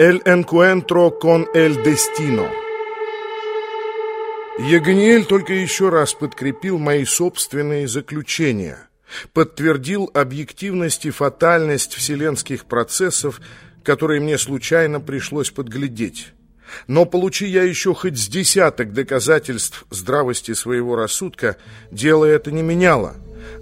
El encuentro con el destino. Ягониэль только еще раз подкрепил мои собственные заключения, подтвердил объективность и фатальность вселенских процессов, которые мне случайно пришлось подглядеть. Но получи я еще хоть с десяток доказательств здравости своего рассудка, дело это не меняло.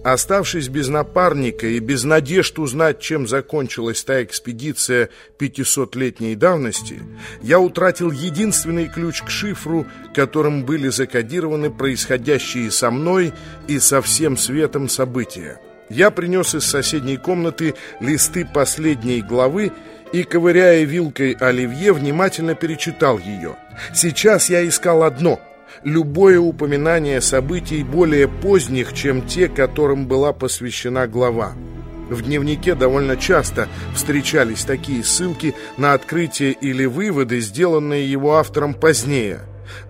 Оставшись без напарника и без надежд узнать, чем закончилась та экспедиция пятисотлетней давности, я утратил единственный ключ к шифру, которым были закодированы происходящие со мной и со всем светом события. Я принес из соседней комнаты листы последней главы и, ковыряя вилкой оливье, внимательно перечитал ее. Сейчас я искал одно — любое упоминание событий более поздних, чем те, которым была посвящена глава. В дневнике довольно часто встречались такие ссылки на открытия или выводы, сделанные его автором позднее.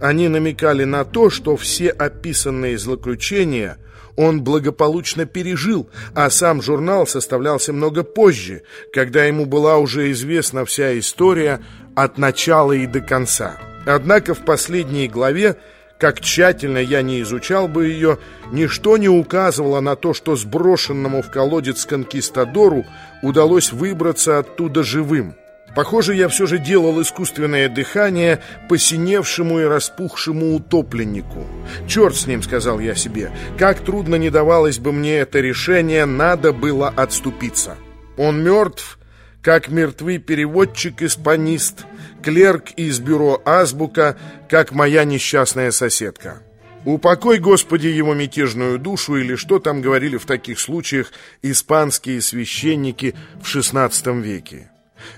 Они намекали на то, что все описанные злоключения – он благополучно пережил, а сам журнал составлялся много позже, когда ему была уже известна вся история от начала и до конца. Однако в последней главе, как тщательно я не изучал бы ее, ничто не указывало на то, что сброшенному в колодец конкистадору удалось выбраться оттуда живым. Похоже, я все же делал искусственное дыхание посиневшему и распухшему утопленнику. «Черт с ним», — сказал я себе, — «как трудно не давалось бы мне это решение, надо было отступиться». Он мертв, как мертвый переводчик-испанист, клерк из бюро «Азбука», как моя несчастная соседка. «Упокой, Господи, его мятежную душу» или что там говорили в таких случаях испанские священники в XVI веке.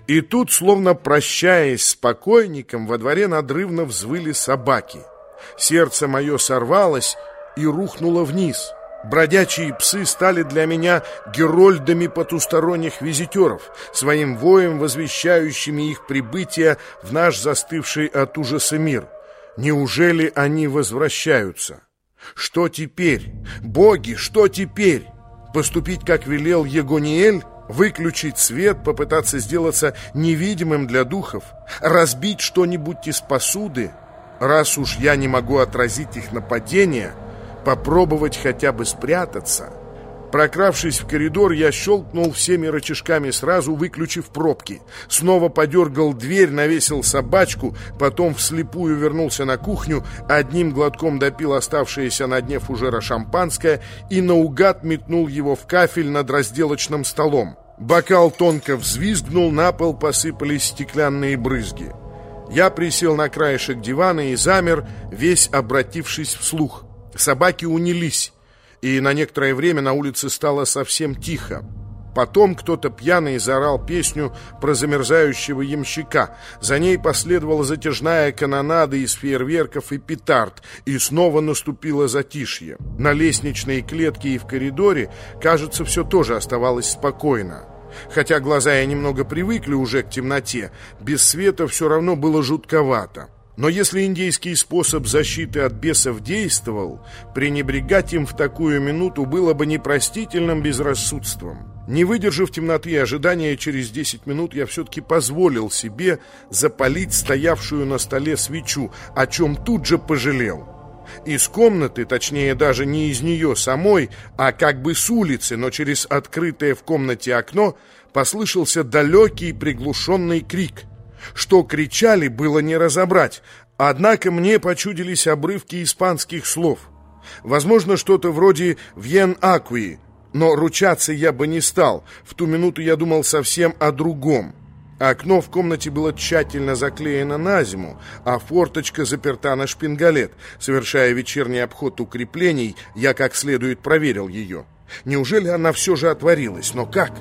И тут, словно прощаясь с покойником, во дворе надрывно взвыли собаки. Сердце мое сорвалось и рухнуло вниз. Бродячие псы стали для меня герольдами потусторонних визитеров, своим воем, возвещающими их прибытие в наш застывший от ужаса мир. Неужели они возвращаются? Что теперь? Боги, что теперь? Поступить, как велел Егониэль? выключить свет, попытаться сделаться невидимым для духов, разбить что-нибудь из посуды, раз уж я не могу отразить их нападение, попробовать хотя бы спрятаться. Прокравшись в коридор, я щелкнул всеми рычажками сразу, выключив пробки. Снова подергал дверь, навесил собачку, потом вслепую вернулся на кухню, одним глотком допил оставшееся на дне фужера шампанское и наугад метнул его в кафель над разделочным столом. Бокал тонко взвизгнул, на пол посыпались стеклянные брызги. Я присел на краешек дивана и замер, весь обратившись вслух. Собаки унялись, и на некоторое время на улице стало совсем тихо. Потом кто-то пьяный заорал песню про замерзающего ямщика. За ней последовала затяжная канонада из фейерверков и петард, и снова наступило затишье. На лестничной клетке и в коридоре, кажется, все тоже оставалось спокойно. Хотя глаза я немного привыкли уже к темноте, без света все равно было жутковато. Но если индейский способ защиты от бесов действовал, пренебрегать им в такую минуту было бы непростительным безрассудством. Не выдержав темноты и ожидания, через 10 минут я все-таки позволил себе запалить стоявшую на столе свечу, о чем тут же пожалел. Из комнаты, точнее даже не из нее самой, а как бы с улицы, но через открытое в комнате окно, послышался далекий приглушенный крик. Что кричали, было не разобрать, однако мне почудились обрывки испанских слов. Возможно, что-то вроде «Вьен Акуи», но ручаться я бы не стал. В ту минуту я думал совсем о другом. Окно в комнате было тщательно заклеено на зиму, а форточка заперта на шпингалет. Совершая вечерний обход укреплений, я как следует проверил ее. Неужели она все же отворилась? Но как?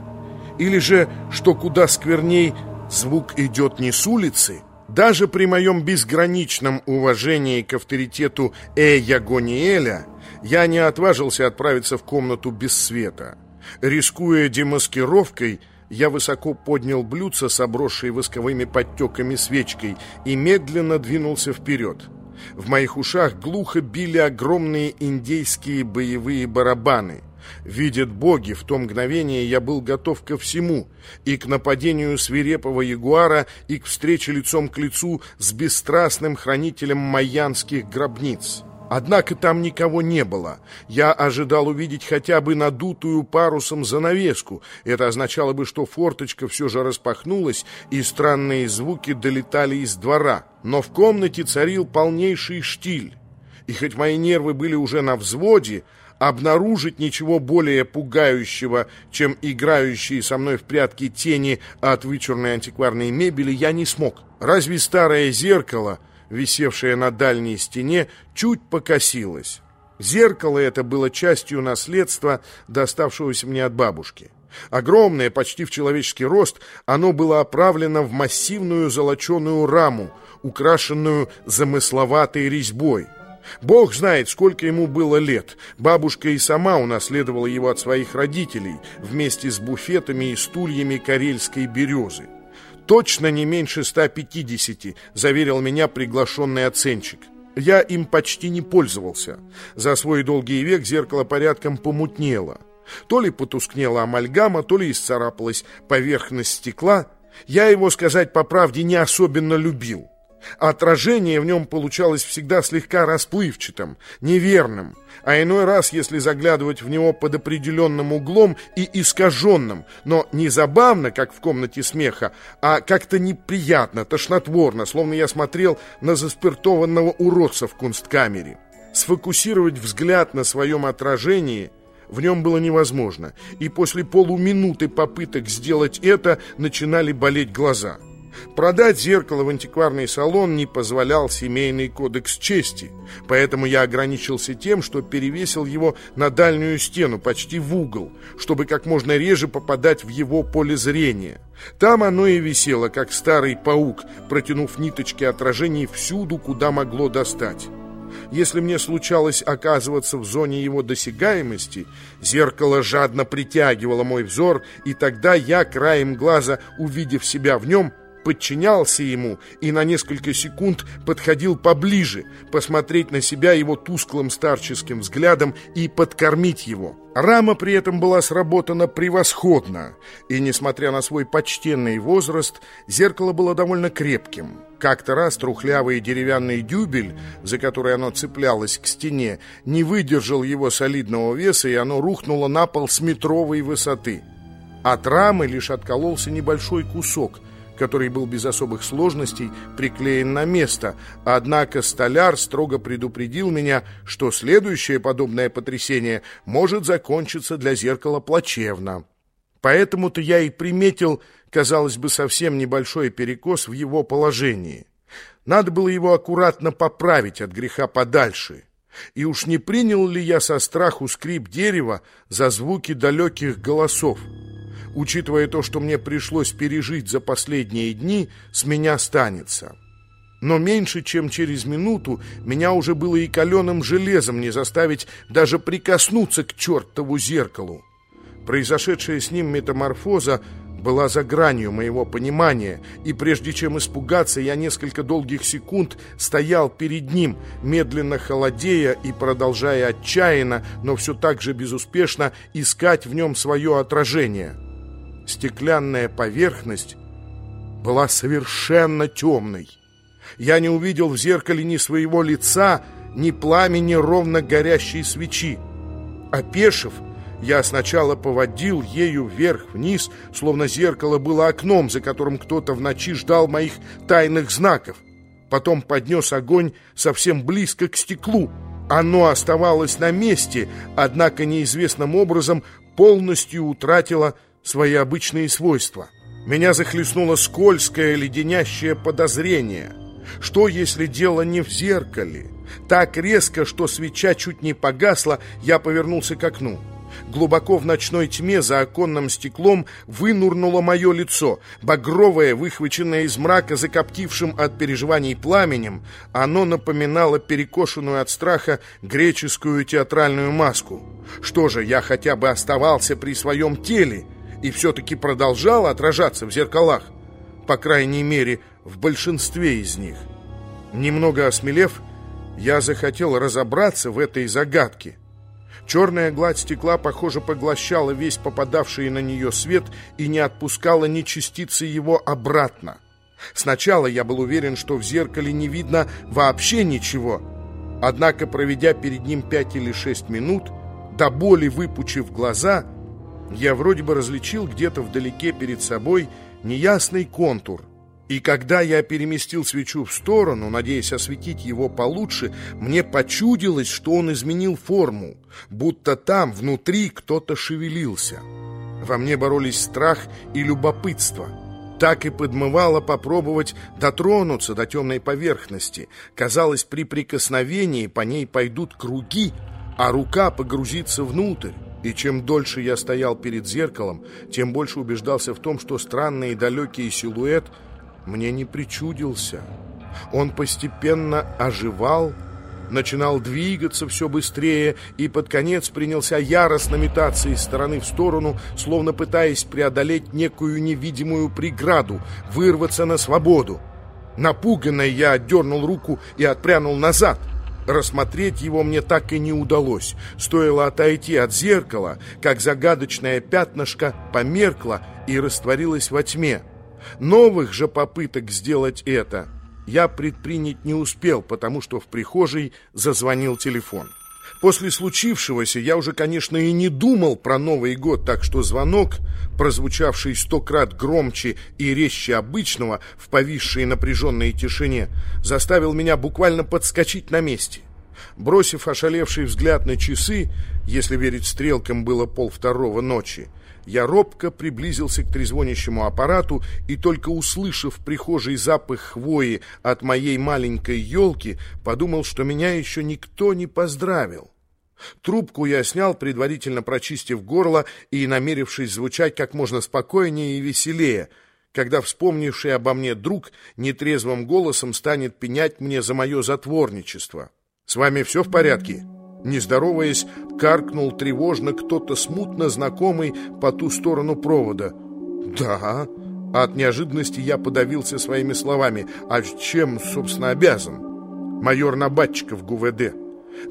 Или же, что куда скверней, звук идет не с улицы? Даже при моем безграничном уважении к авторитету Эя Гониэля я не отважился отправиться в комнату без света. Рискуя демаскировкой, я высоко поднял блюдце с обросшей восковыми подтеками свечкой и медленно двинулся вперед. В моих ушах глухо били огромные индейские боевые барабаны. Видят боги, в то мгновение я был готов ко всему, и к нападению свирепого ягуара, и к встрече лицом к лицу с бесстрастным хранителем майянских гробниц. Однако там никого не было. Я ожидал увидеть хотя бы надутую парусом занавеску. Это означало бы, что форточка все же распахнулась, и странные звуки долетали из двора. Но в комнате царил полнейший штиль. И хоть мои нервы были уже на взводе, обнаружить ничего более пугающего, чем играющие со мной в прятки тени от вычурной антикварной мебели, я не смог. Разве старое зеркало, висевшее на дальней стене, чуть покосилось? Зеркало это было частью наследства, доставшегося мне от бабушки. Огромное, почти в человеческий рост, оно было оправлено в массивную золоченую раму, украшенную замысловатой резьбой. Бог знает, сколько ему было лет. Бабушка и сама унаследовала его от своих родителей вместе с буфетами и стульями карельской березы. Точно не меньше 150, заверил меня приглашенный оценщик. Я им почти не пользовался. За свой долгий век зеркало порядком помутнело. То ли потускнела амальгама, то ли исцарапалась поверхность стекла. Я его, сказать по правде, не особенно любил. Отражение в нем получалось всегда слегка расплывчатым, неверным, а иной раз, если заглядывать в него под определенным углом и искаженным, но не забавно, как в комнате смеха, а как-то неприятно, тошнотворно, словно я смотрел на заспиртованного уродца в кунсткамере. Сфокусировать взгляд на своем отражении в нем было невозможно, и после полуминуты попыток сделать это начинали болеть глаза – Продать зеркало в антикварный салон не позволял семейный кодекс чести, поэтому я ограничился тем, что перевесил его на дальнюю стену, почти в угол, чтобы как можно реже попадать в его поле зрения. Там оно и висело, как старый паук, протянув ниточки отражений всюду, куда могло достать. Если мне случалось оказываться в зоне его досягаемости, зеркало жадно притягивало мой взор, и тогда я, краем глаза, увидев себя в нем, подчинялся ему и на несколько секунд подходил поближе, посмотреть на себя его тусклым старческим взглядом и подкормить его. Рама при этом была сработана превосходно, и, несмотря на свой почтенный возраст, зеркало было довольно крепким. Как-то раз трухлявый деревянный дюбель, за который оно цеплялось к стене, не выдержал его солидного веса, и оно рухнуло на пол с метровой высоты. От рамы лишь откололся небольшой кусок – который был без особых сложностей приклеен на место, однако столяр строго предупредил меня, что следующее подобное потрясение может закончиться для зеркала плачевно. Поэтому-то я и приметил, казалось бы, совсем небольшой перекос в его положении. Надо было его аккуратно поправить от греха подальше. И уж не принял ли я со страху скрип дерева за звуки далеких голосов? Учитывая то, что мне пришлось пережить за последние дни, с меня останется. Но меньше, чем через минуту, меня уже было и каленым железом не заставить даже прикоснуться к чертову зеркалу. Произошедшая с ним метаморфоза была за гранью моего понимания, и прежде чем испугаться, я несколько долгих секунд стоял перед ним, медленно холодея и продолжая отчаянно, но все так же безуспешно искать в нем свое отражение стеклянная поверхность была совершенно темной. Я не увидел в зеркале ни своего лица, ни пламени ровно горящей свечи. Опешив, я сначала поводил ею вверх-вниз, словно зеркало было окном, за которым кто-то в ночи ждал моих тайных знаков. Потом поднес огонь совсем близко к стеклу. Оно оставалось на месте, однако неизвестным образом полностью утратило свои обычные свойства. Меня захлестнуло скользкое, леденящее подозрение. Что, если дело не в зеркале? Так резко, что свеча чуть не погасла, я повернулся к окну. Глубоко в ночной тьме за оконным стеклом вынурнуло мое лицо, багровое, выхваченное из мрака, закоптившим от переживаний пламенем, оно напоминало перекошенную от страха греческую театральную маску. Что же, я хотя бы оставался при своем теле, и все-таки продолжал отражаться в зеркалах, по крайней мере, в большинстве из них. Немного осмелев, я захотел разобраться в этой загадке. Черная гладь стекла, похоже, поглощала весь попадавший на нее свет и не отпускала ни частицы его обратно. Сначала я был уверен, что в зеркале не видно вообще ничего. Однако, проведя перед ним пять или шесть минут, до боли выпучив глаза, я вроде бы различил где-то вдалеке перед собой неясный контур. И когда я переместил свечу в сторону, надеясь осветить его получше, мне почудилось, что он изменил форму, будто там, внутри, кто-то шевелился. Во мне боролись страх и любопытство. Так и подмывало попробовать дотронуться до темной поверхности. Казалось, при прикосновении по ней пойдут круги, а рука погрузится внутрь. И чем дольше я стоял перед зеркалом, тем больше убеждался в том, что странный и далекий силуэт — мне не причудился. Он постепенно оживал, начинал двигаться все быстрее и под конец принялся яростно метаться из стороны в сторону, словно пытаясь преодолеть некую невидимую преграду, вырваться на свободу. Напуганный я отдернул руку и отпрянул назад. Рассмотреть его мне так и не удалось. Стоило отойти от зеркала, как загадочное пятнышко померкло и растворилось во тьме. Новых же попыток сделать это я предпринять не успел, потому что в прихожей зазвонил телефон. После случившегося я уже, конечно, и не думал про Новый год, так что звонок, прозвучавший сто крат громче и резче обычного в повисшей напряженной тишине, заставил меня буквально подскочить на месте. Бросив ошалевший взгляд на часы, если верить стрелкам, было полвторого ночи, я робко приблизился к трезвонящему аппарату и только услышав в прихожей запах хвои от моей маленькой елки, подумал, что меня еще никто не поздравил. Трубку я снял, предварительно прочистив горло и намерившись звучать как можно спокойнее и веселее, когда вспомнивший обо мне друг нетрезвым голосом станет пенять мне за мое затворничество. «С вами все в порядке?» Не здороваясь, каркнул тревожно кто-то смутно знакомый по ту сторону провода. «Да». От неожиданности я подавился своими словами. «А чем, собственно, обязан?» «Майор Набатчиков, ГУВД».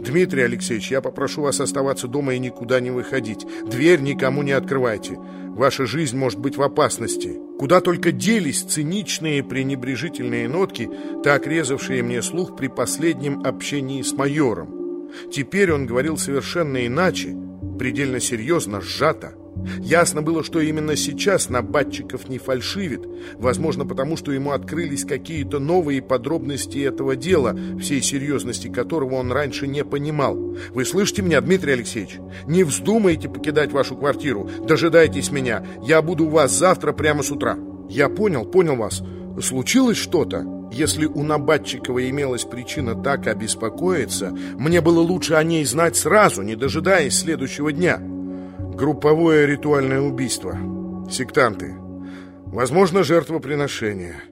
«Дмитрий Алексеевич, я попрошу вас оставаться дома и никуда не выходить. Дверь никому не открывайте. Ваша жизнь может быть в опасности». Куда только делись циничные пренебрежительные нотки, так резавшие мне слух при последнем общении с майором. Теперь он говорил совершенно иначе, предельно серьезно, сжато. Ясно было, что именно сейчас Набатчиков не фальшивит, возможно, потому что ему открылись какие-то новые подробности этого дела, всей серьезности которого он раньше не понимал. «Вы слышите меня, Дмитрий Алексеевич? Не вздумайте покидать вашу квартиру, дожидайтесь меня, я буду у вас завтра прямо с утра». «Я понял, понял вас. Случилось что-то?» Если у Набатчикова имелась причина так обеспокоиться, мне было лучше о ней знать сразу, не дожидаясь следующего дня. Групповое ритуальное убийство. Сектанты. Возможно, жертвоприношение.